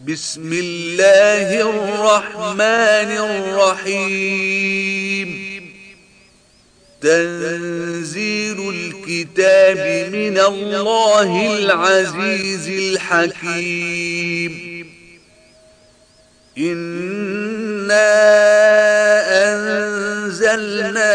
بسم الله الرحمن الرحيم. تنزيل الكتاب من الله العزيز الحكيم. إنا أنزلنا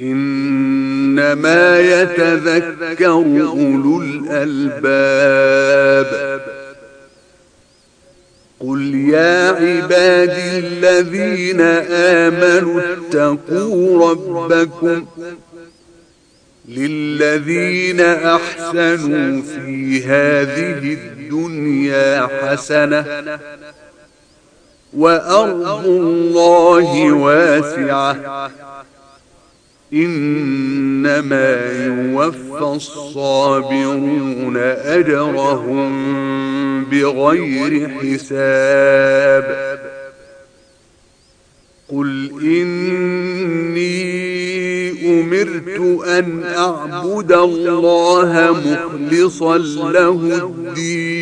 إنما يتذكر أولو الألباب. قل يا عبادي الذين آمنوا اتقوا ربكم للذين أحسنوا في هذه الدنيا حسنة وأرض الله واسعة. إنما يوفى الصابرون أجرهم بغير حساب. قل إني أمرت أن أعبد الله مخلصا له الدين.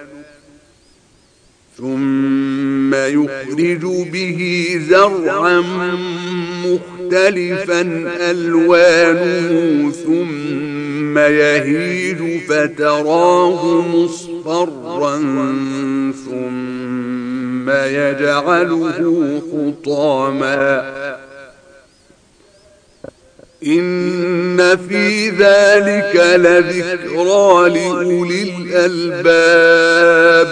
ثم يخرج به زرعا مختلفا ألوانه ثم يهيج فتراه مصفرا ثم يجعله خطاما. إن في ذلك لذكرى لأولي الألباب.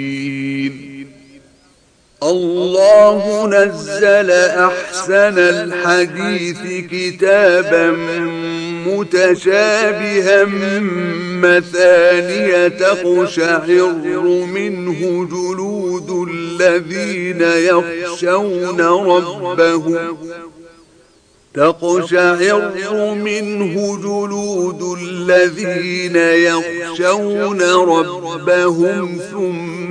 الله نزل أحسن الحديث كتابا متشابها مثانية تقشعر منه جلود الذين يخشون ربهم تقشعر منه جلود الذين يخشون ربهم ثم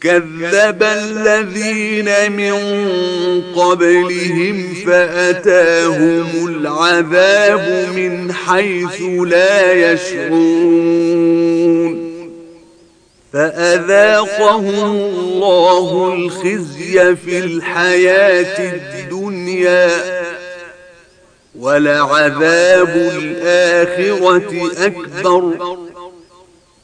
كذب الذين من قبلهم فأتاهم العذاب من حيث لا يشعرون. فأذاقهم الله الخزي في الحياة الدنيا ولعذاب الآخرة أكبر.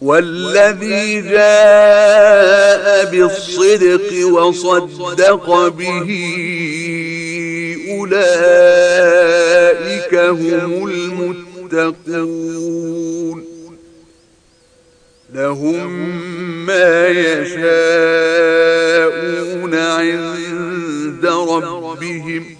والذي جاء بالصدق وصدق به أولئك هم المتقون. لهم ما يشاءون عند ربهم.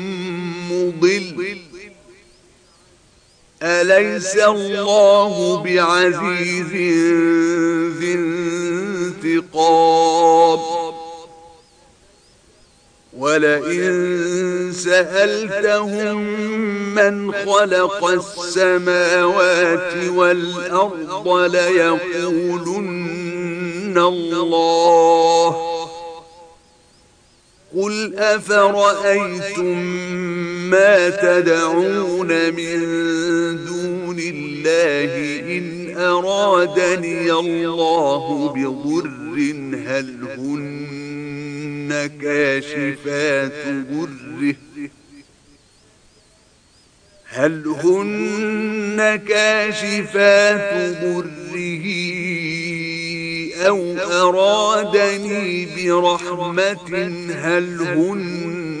مضل. أليس الله بعزيز ذي انتقاب ولئن سألتهم من خلق السماوات والأرض ليقولن الله. قل أفرأيتم ما تدعون من دون الله إن أرادني الله بضر هل هن كاشفات بره هل هن كاشفات بره أو أرادني برحمة؟ هل هن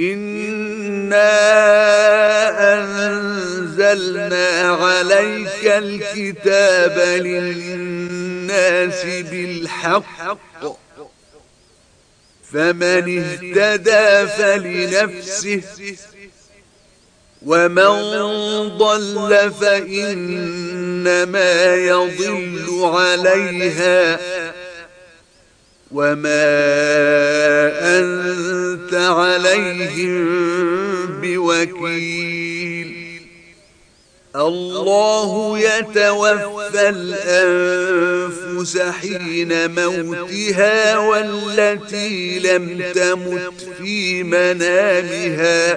إنا أنزلنا عليك الكتاب للناس بالحق فمن اهتدى فلنفسه ومن ضل فإنما يضل عليها وما أنت عليهم بوكيل الله يتوفى الأنفس حين موتها والتي لم تمت في منامها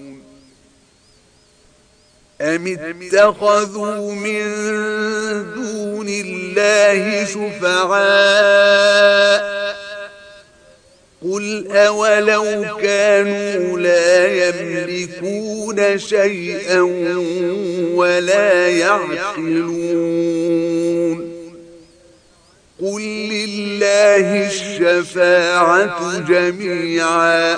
أم اتخذوا من دون الله شفعاء قل أولو كانوا لا يملكون شيئا ولا يعقلون قل لله الشفاعة جميعا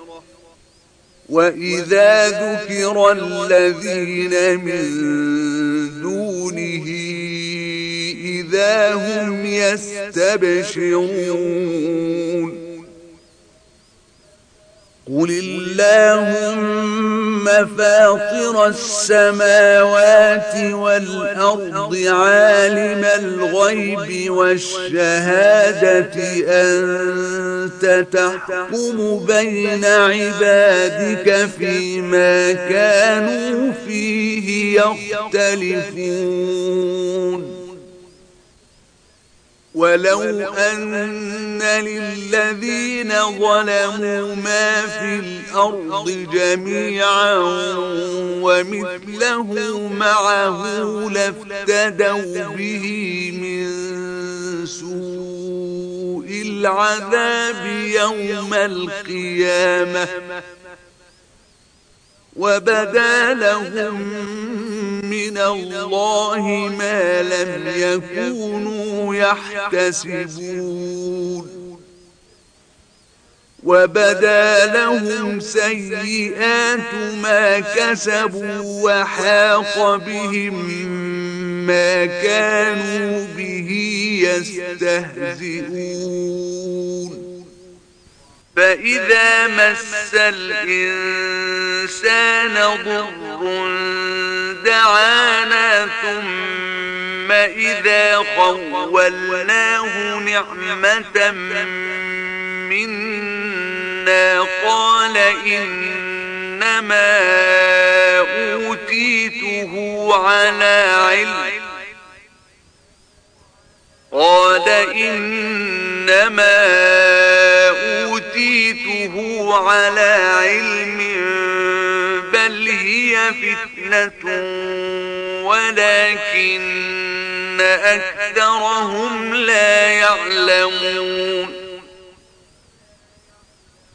وَإِذَا ذُكِرَ الَّذِينَ مِن دُونِهِ إِذَا هُمْ يَسْتَبْشِرُونَ قل اللهم فاطر السماوات والأرض عالم الغيب والشهادة أنت انت تحكم بين عبادك فيما كانوا فيه يختلفون. ولو أن للذين ظلموا ما في الأرض جميعا ومثله معه لفتدوا به من سور العذاب يوم القيامة. وبدا لهم من الله ما لم يكونوا يحتسبون. وبدا لهم سيئات ما كسبوا وحاق بهم مما كانوا به يستهزئون فإذا مس الإنسان ضر دعانا ثم إذا خولناه نعمة منا قال إنما أولا أوتيته على علم. قال إنما أوتيته على علم بل هي فتنة ولكن أكثرهم لا يعلمون.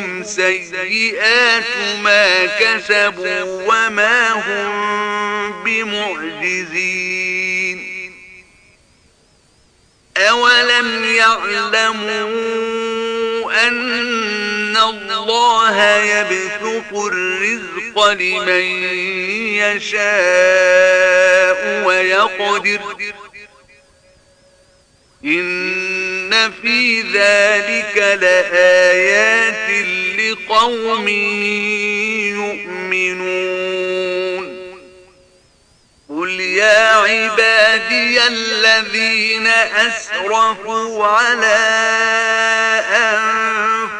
لهم سَيِّئَاتُ مَا كَسَبُوا وَمَا هُمْ بِمُعْجِزِينَ. أَوَلَمْ يَعْلَمُوا أَنَّ اللَّهَ يبثق الرِّزْقَ لِمَن يَشَاءُ وَيَقْدِرُ ان في ذلك لآيات لقوم يؤمنون قل يا عبادي الذين أسرفوا على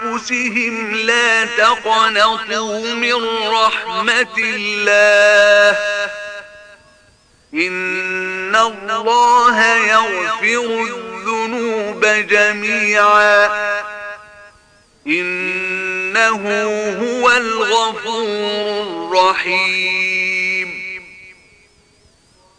أنفسهم لا تقنطوا من رحمة الله ان الله يغفر الذنوب جميعا. انه هو الغفور الرحيم.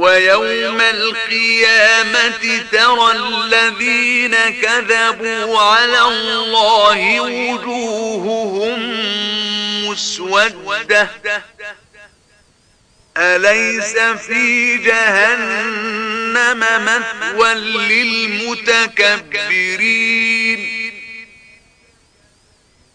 ويوم القيامة ترى الذين كذبوا على الله وجوههم مسودة أليس في جهنم مثوى للمتكبرين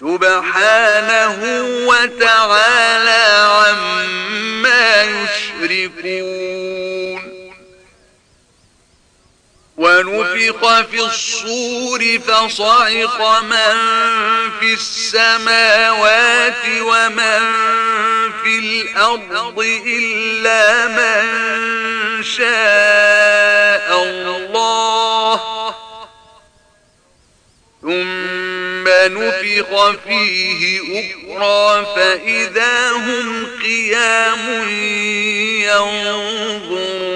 سبحانه وتعالى عما يشركون. ونفق في الصور فصعق من في السماوات ومن في الأرض إلا من شاء. فنفخ فيه أخرى فإذا هم قيام ينظرون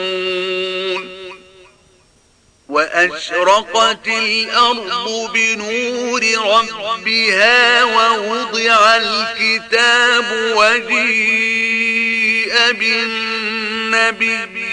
وأشرقت الأرض بنور ربها ووضع الكتاب وجيء بالنبي